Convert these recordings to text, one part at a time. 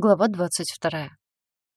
Глава 22.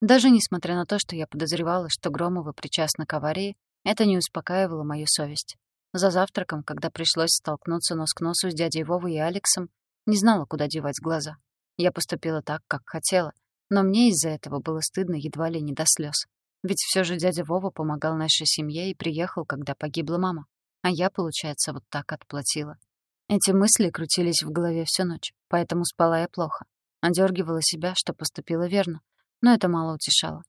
Даже несмотря на то, что я подозревала, что Громова причастна к аварии, это не успокаивало мою совесть. За завтраком, когда пришлось столкнуться нос к носу с дядей Вовой и Алексом, не знала, куда девать глаза. Я поступила так, как хотела, но мне из-за этого было стыдно едва ли не до слез. Ведь все же дядя Вова помогал нашей семье и приехал, когда погибла мама. А я, получается, вот так отплатила. Эти мысли крутились в голове всю ночь, поэтому спала я плохо. Одергивала себя, что поступила верно, но это мало утешало.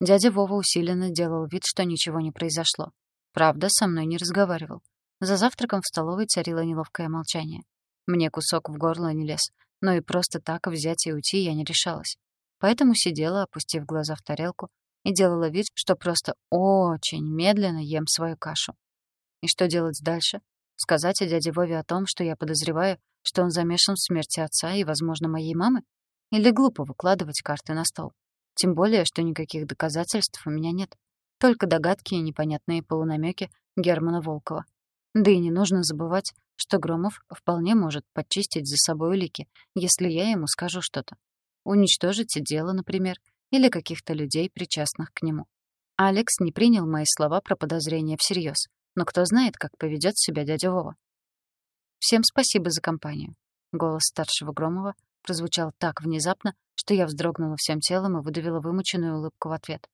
Дядя Вова усиленно делал вид, что ничего не произошло. Правда, со мной не разговаривал. За завтраком в столовой царило неловкое молчание. Мне кусок в горло не лез, но и просто так взять и уйти я не решалась. Поэтому сидела, опустив глаза в тарелку, и делала вид, что просто очень медленно ем свою кашу. И что делать дальше? Сказать о дяде Вове о том, что я подозреваю, что он замешан в смерти отца и, возможно, моей мамы? Или глупо выкладывать карты на стол? Тем более, что никаких доказательств у меня нет. Только догадки и непонятные полунамеки Германа Волкова. Да и не нужно забывать, что Громов вполне может подчистить за собой улики, если я ему скажу что-то. Уничтожить дело, например, или каких-то людей, причастных к нему. Алекс не принял мои слова про подозрения всерьез, но кто знает, как поведет себя дядя Вова. «Всем спасибо за компанию». Голос старшего Громова прозвучал так внезапно, что я вздрогнула всем телом и выдавила вымученную улыбку в ответ.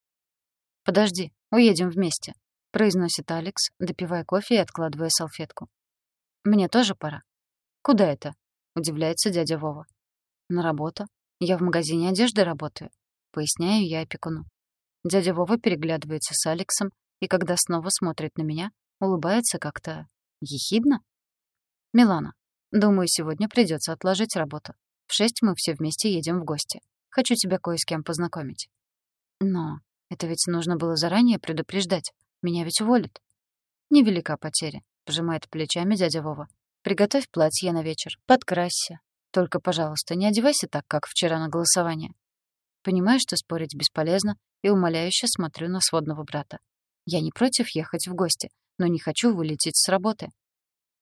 «Подожди, уедем вместе», — произносит Алекс, допивая кофе и откладывая салфетку. «Мне тоже пора». «Куда это?» — удивляется дядя Вова. «На работу. Я в магазине одежды работаю», — поясняю я опекуну. Дядя Вова переглядывается с Алексом, и когда снова смотрит на меня, улыбается как-то ехидно. «Милана, думаю, сегодня придется отложить работу. В шесть мы все вместе едем в гости. Хочу тебя кое с кем познакомить». «Но это ведь нужно было заранее предупреждать. Меня ведь уволят». «Невелика потеря», — пожимает плечами дядя Вова. «Приготовь платье на вечер, подкрасься. Только, пожалуйста, не одевайся так, как вчера на голосование». Понимаю, что спорить бесполезно, и умоляюще смотрю на сводного брата. Я не против ехать в гости, но не хочу вылететь с работы.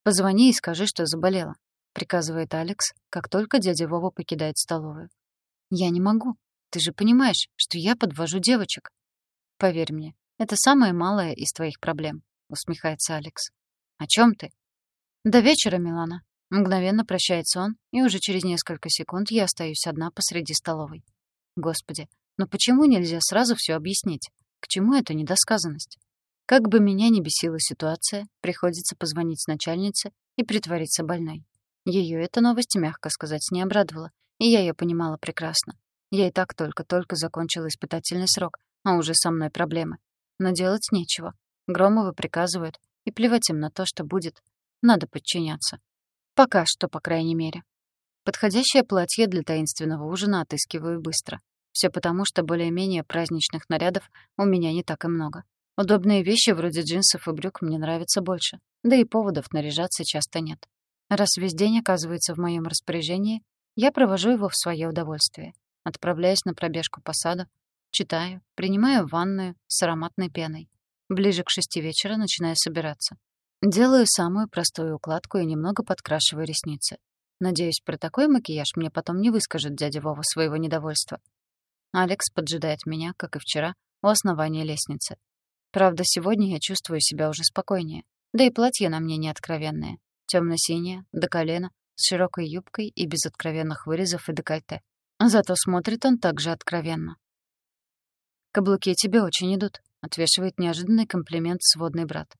«Позвони и скажи, что заболела», — приказывает Алекс, как только дядя Вова покидает столовую. «Я не могу. Ты же понимаешь, что я подвожу девочек». «Поверь мне, это самое малое из твоих проблем», — усмехается Алекс. «О чем ты?» «До вечера, Милана». Мгновенно прощается он, и уже через несколько секунд я остаюсь одна посреди столовой. Господи, но почему нельзя сразу все объяснить? К чему эта недосказанность? Как бы меня ни бесила ситуация, приходится позвонить начальнице и притвориться больной. Ее эта новость, мягко сказать, не обрадовала, и я ее понимала прекрасно. Я и так только-только закончила испытательный срок, а уже со мной проблемы. Но делать нечего. Громовы приказывают, и плевать им на то, что будет. Надо подчиняться. Пока что, по крайней мере. Подходящее платье для таинственного ужина отыскиваю быстро. Все потому, что более-менее праздничных нарядов у меня не так и много. Удобные вещи вроде джинсов и брюк мне нравятся больше, да и поводов наряжаться часто нет. Раз весь день оказывается в моем распоряжении, я провожу его в свое удовольствие. Отправляюсь на пробежку по саду, читаю, принимаю ванную с ароматной пеной. Ближе к шести вечера начинаю собираться. Делаю самую простую укладку и немного подкрашиваю ресницы. Надеюсь, про такой макияж мне потом не выскажет дядя Вова своего недовольства. Алекс поджидает меня, как и вчера, у основания лестницы. Правда, сегодня я чувствую себя уже спокойнее. Да и платье на мне не откровенное. Тёмно-синее, до колена, с широкой юбкой и без откровенных вырезов и декольте. Зато смотрит он также откровенно. «Каблуки тебе очень идут», — отвешивает неожиданный комплимент сводный брат.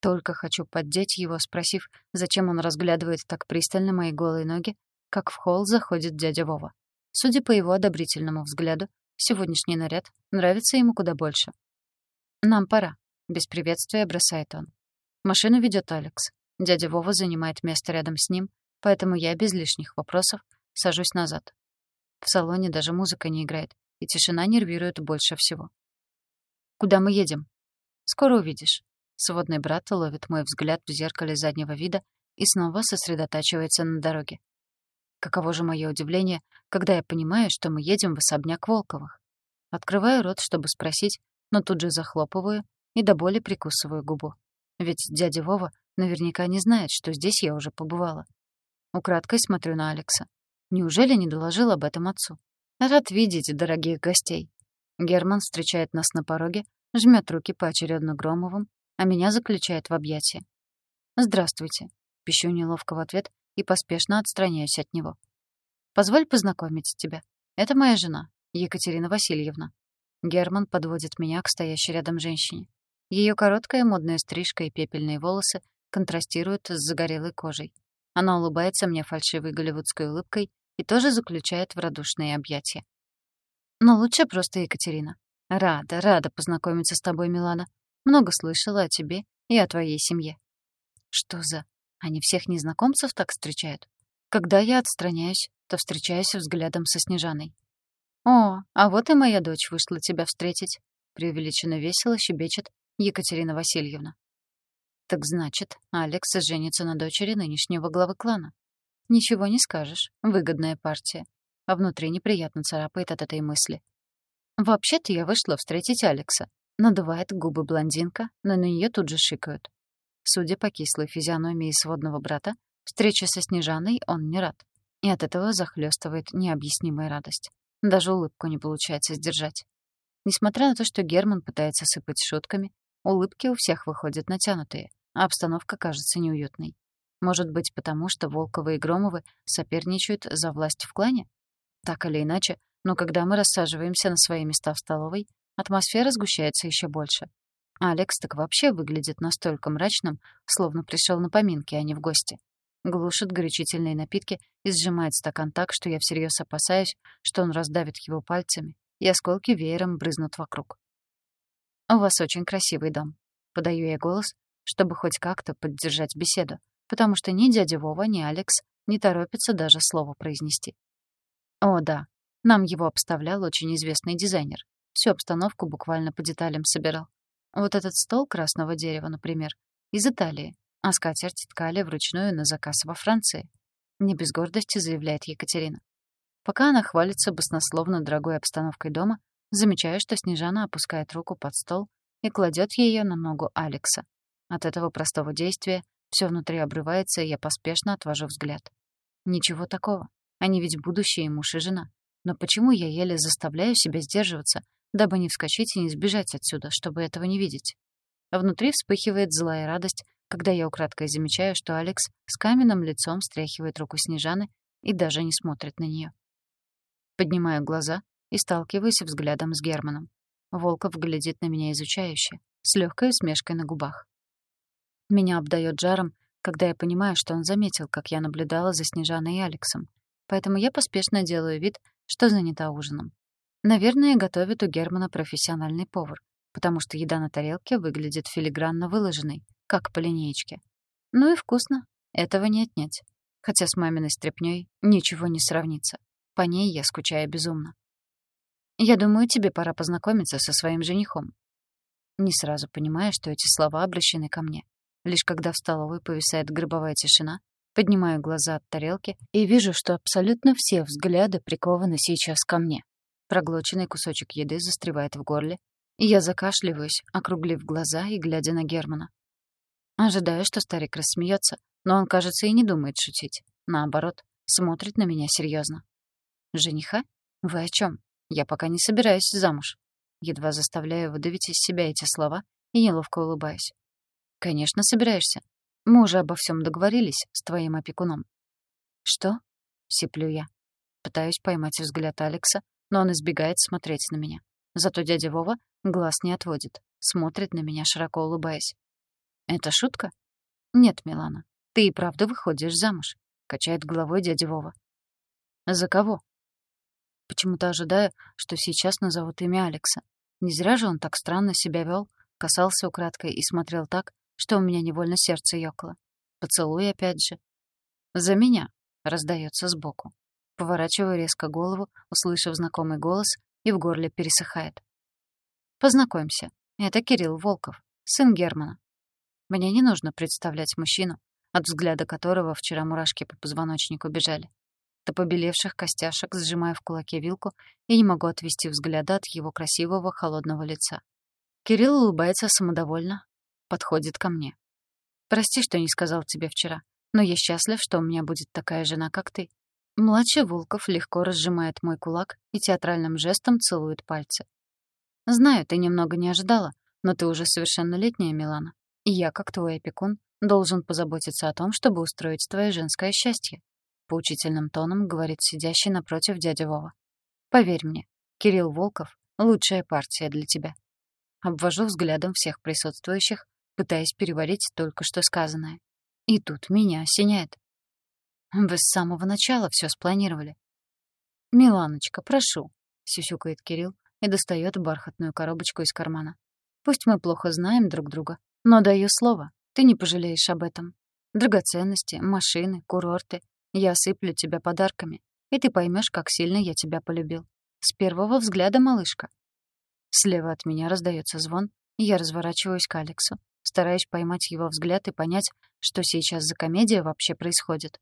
Только хочу поддеть его, спросив, зачем он разглядывает так пристально мои голые ноги, как в холл заходит дядя Вова. Судя по его одобрительному взгляду, сегодняшний наряд нравится ему куда больше. «Нам пора», — без приветствия бросает он. Машину ведет Алекс. Дядя Вова занимает место рядом с ним, поэтому я без лишних вопросов сажусь назад. В салоне даже музыка не играет, и тишина нервирует больше всего. «Куда мы едем?» «Скоро увидишь». Сводный брат ловит мой взгляд в зеркале заднего вида и снова сосредотачивается на дороге. Каково же мое удивление, когда я понимаю, что мы едем в особняк Волковых. Открываю рот, чтобы спросить, но тут же захлопываю и до боли прикусываю губу. Ведь дядя Вова наверняка не знает, что здесь я уже побывала. Украдкой смотрю на Алекса. Неужели не доложил об этом отцу? Рад видеть дорогих гостей. Герман встречает нас на пороге, жмет руки поочередно Громовым, а меня заключает в объятия. «Здравствуйте», — пищу неловко в ответ и поспешно отстраняюсь от него. «Позволь познакомить тебя. Это моя жена, Екатерина Васильевна». Герман подводит меня к стоящей рядом женщине. Ее короткая модная стрижка и пепельные волосы контрастируют с загорелой кожей. Она улыбается мне фальшивой голливудской улыбкой и тоже заключает в радушные объятия. Но лучше просто Екатерина. Рада, рада познакомиться с тобой, Милана. Много слышала о тебе и о твоей семье. Что за... Они всех незнакомцев так встречают? Когда я отстраняюсь, то встречаюсь взглядом со Снежаной. «О, а вот и моя дочь вышла тебя встретить», — преувеличенно весело щебечет Екатерина Васильевна. Так значит, Алекс женится на дочери нынешнего главы клана. Ничего не скажешь, выгодная партия. А внутри неприятно царапает от этой мысли. Вообще-то я вышла встретить Алекса. Надувает губы блондинка, но на нее тут же шикают. Судя по кислой физиономии сводного брата, встреча со Снежаной он не рад. И от этого захлестывает необъяснимая радость. Даже улыбку не получается сдержать. Несмотря на то, что Герман пытается сыпать шутками, улыбки у всех выходят натянутые, а обстановка кажется неуютной. Может быть, потому что Волковы и Громовы соперничают за власть в клане? Так или иначе, но когда мы рассаживаемся на свои места в столовой, атмосфера сгущается еще больше. Алекс так вообще выглядит настолько мрачным, словно пришел на поминки, а не в гости. Глушит горячительные напитки и сжимает стакан так, что я всерьез опасаюсь, что он раздавит его пальцами, и осколки веером брызнут вокруг. «У вас очень красивый дом», — подаю я голос, чтобы хоть как-то поддержать беседу, потому что ни дядя Вова, ни Алекс не торопятся даже слово произнести. О, да, нам его обставлял очень известный дизайнер. Всю обстановку буквально по деталям собирал. Вот этот стол красного дерева, например, из Италии, а скатерть ткали вручную на заказ во Франции. Не без гордости заявляет Екатерина. Пока она хвалится баснословно дорогой обстановкой дома, замечаю, что Снежана опускает руку под стол и кладет ее на ногу Алекса. От этого простого действия все внутри обрывается, и я поспешно отвожу взгляд. Ничего такого. Они ведь будущие муж и жена. Но почему я еле заставляю себя сдерживаться, дабы не вскочить и не сбежать отсюда, чтобы этого не видеть? Внутри вспыхивает злая радость, когда я украдкой замечаю, что Алекс с каменным лицом стряхивает руку Снежаны и даже не смотрит на нее. Поднимаю глаза и сталкиваюсь взглядом с Германом. Волков глядит на меня изучающе, с легкой усмешкой на губах. Меня обдает жаром, когда я понимаю, что он заметил, как я наблюдала за Снежаной и Алексом. Поэтому я поспешно делаю вид, что занята ужином. Наверное, готовит у Германа профессиональный повар, потому что еда на тарелке выглядит филигранно выложенной, как по линеечке. Ну и вкусно, этого не отнять. Хотя с маминой стряпнёй ничего не сравнится. По ней я скучаю безумно. Я думаю, тебе пора познакомиться со своим женихом. Не сразу понимая, что эти слова обращены ко мне. Лишь когда в столовой повисает гробовая тишина, поднимаю глаза от тарелки и вижу, что абсолютно все взгляды прикованы сейчас ко мне. Проглоченный кусочек еды застревает в горле, и я закашливаюсь, округлив глаза и глядя на Германа. Ожидаю, что старик рассмеется, но он, кажется, и не думает шутить. Наоборот, смотрит на меня серьезно. «Жениха? Вы о чем? Я пока не собираюсь замуж». Едва заставляю выдавить из себя эти слова и неловко улыбаюсь. «Конечно, собираешься. Мы уже обо всем договорились с твоим опекуном». «Что?» — сиплю я. Пытаюсь поймать взгляд Алекса, но он избегает смотреть на меня. Зато дядя Вова глаз не отводит, смотрит на меня, широко улыбаясь. «Это шутка?» «Нет, Милана, ты и правда выходишь замуж», — качает головой дядя Вова. «За кого?» Почему-то ожидаю, что сейчас назовут имя Алекса. Не зря же он так странно себя вел, касался украдкой и смотрел так, что у меня невольно сердце ёкало. Поцелуй опять же. «За меня!» — раздается сбоку. Поворачиваю резко голову, услышав знакомый голос, и в горле пересыхает. «Познакомься. Это Кирилл Волков, сын Германа. Мне не нужно представлять мужчину, от взгляда которого вчера мурашки по позвоночнику бежали. До побелевших костяшек сжимаю в кулаке вилку и не могу отвести взгляда от его красивого холодного лица. Кирилл улыбается самодовольно, подходит ко мне. «Прости, что не сказал тебе вчера, но я счастлив, что у меня будет такая жена, как ты. Младший Волков легко разжимает мой кулак и театральным жестом целует пальцы. «Знаю, ты немного не ожидала, но ты уже совершеннолетняя, Милана. Я, как твой опекун, должен позаботиться о том, чтобы устроить твое женское счастье», — поучительным тоном говорит сидящий напротив дядя Вова. «Поверь мне, Кирилл Волков — лучшая партия для тебя». Обвожу взглядом всех присутствующих, пытаясь переварить только что сказанное. И тут меня осеняет. Вы с самого начала все спланировали. «Миланочка, прошу», — сюсюкает Кирилл и достает бархатную коробочку из кармана. «Пусть мы плохо знаем друг друга, но даю слово, ты не пожалеешь об этом. Драгоценности, машины, курорты. Я осыплю тебя подарками, и ты поймешь, как сильно я тебя полюбил. С первого взгляда, малышка». Слева от меня раздается звон, и я разворачиваюсь к Алексу, стараясь поймать его взгляд и понять, что сейчас за комедия вообще происходит.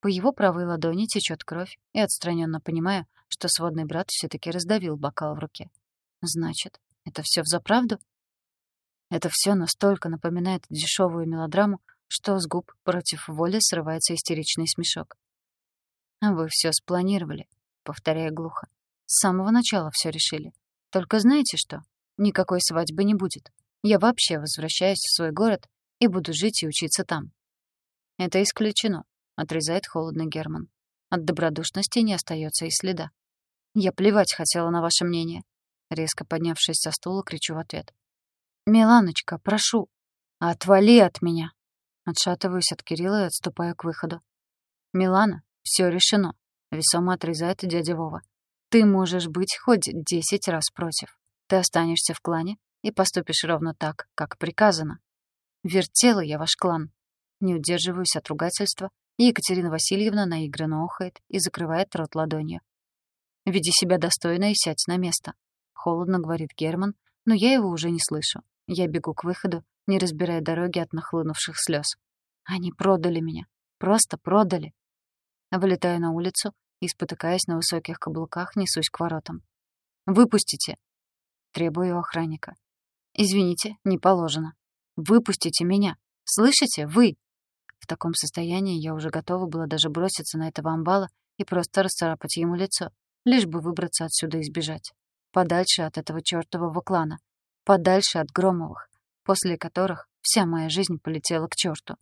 По его правой ладони течет кровь, и отстраненно понимаю, что сводный брат все таки раздавил бокал в руке. Значит, это все взаправду? Это все настолько напоминает дешевую мелодраму, что с губ против воли срывается истеричный смешок. «Вы все спланировали», — повторяя глухо. «С самого начала все решили. Только знаете что? Никакой свадьбы не будет. Я вообще возвращаюсь в свой город и буду жить и учиться там». «Это исключено», — отрезает холодно Герман. От добродушности не остается и следа. «Я плевать хотела на ваше мнение», — резко поднявшись со стула, кричу в ответ. «Миланочка, прошу, отвали от меня!» Отшатываюсь от Кирилла и отступаю к выходу. «Милана, все решено», — весомо отрезает дядя Вова. «Ты можешь быть хоть десять раз против. Ты останешься в клане и поступишь ровно так, как приказано. Вертела я ваш клан». Не удерживаюсь от ругательства, и Екатерина Васильевна наигранно охает и закрывает рот ладонью. «Веди себя достойно и сядь на место», — холодно говорит Герман, но я его уже не слышу. Я бегу к выходу, не разбирая дороги от нахлынувших слез. Они продали меня. Просто продали. Вылетаю на улицу и, спотыкаясь на высоких каблуках, несусь к воротам. «Выпустите!» Требую охранника. «Извините, не положено. Выпустите меня! Слышите? Вы!» В таком состоянии я уже готова была даже броситься на этого амбала и просто расцарапать ему лицо, лишь бы выбраться отсюда и сбежать. Подальше от этого чёртового клана. Подальше от Громовых, после которых вся моя жизнь полетела к чёрту.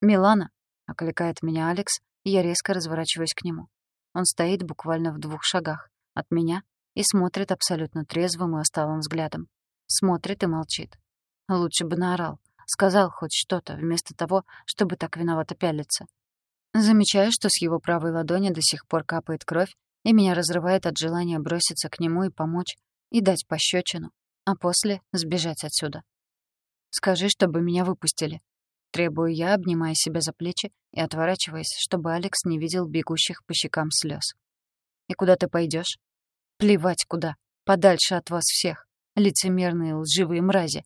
«Милана!» — окликает меня Алекс, и я резко разворачиваюсь к нему. Он стоит буквально в двух шагах от меня и смотрит абсолютно трезвым и усталым взглядом. Смотрит и молчит. Лучше бы наорал, сказал хоть что-то, вместо того, чтобы так виновато пялиться. Замечаю, что с его правой ладони до сих пор капает кровь, и меня разрывает от желания броситься к нему и помочь, и дать пощечину, а после сбежать отсюда. «Скажи, чтобы меня выпустили». Требую я, обнимая себя за плечи и отворачиваясь, чтобы Алекс не видел бегущих по щекам слез. «И куда ты пойдешь? «Плевать куда. Подальше от вас всех. Лицемерные лживые мрази».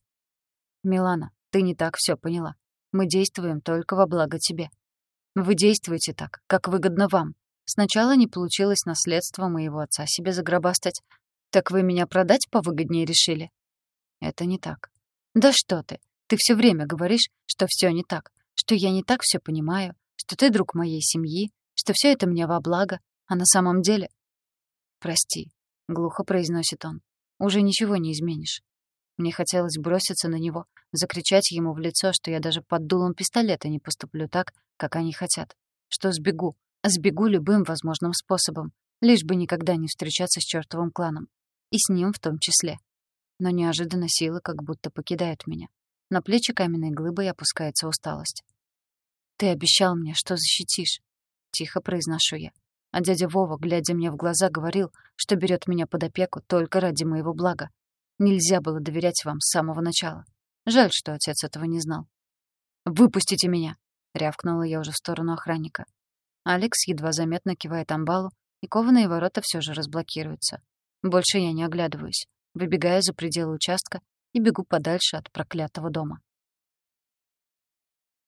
«Милана, ты не так все поняла. Мы действуем только во благо тебе. Вы действуете так, как выгодно вам. Сначала не получилось наследство моего отца себе загробастать. Так вы меня продать повыгоднее решили? Это не так. Да что ты? Ты все время говоришь, что все не так, что я не так все понимаю, что ты друг моей семьи, что все это мне во благо, а на самом деле... Прости, глухо произносит он. Уже ничего не изменишь. Мне хотелось броситься на него, закричать ему в лицо, что я даже под дулом пистолета не поступлю так, как они хотят. Что сбегу, сбегу любым возможным способом, лишь бы никогда не встречаться с чертовым кланом. И с ним в том числе. Но неожиданно силы как будто покидают меня. На плечи каменной глыбой опускается усталость. «Ты обещал мне, что защитишь», — тихо произношу я. А дядя Вова, глядя мне в глаза, говорил, что берет меня под опеку только ради моего блага, Нельзя было доверять вам с самого начала. Жаль, что отец этого не знал. «Выпустите меня!» — рявкнула я уже в сторону охранника. Алекс едва заметно кивает амбалу, и кованые ворота все же разблокируются. Больше я не оглядываюсь, выбегая за пределы участка и бегу подальше от проклятого дома.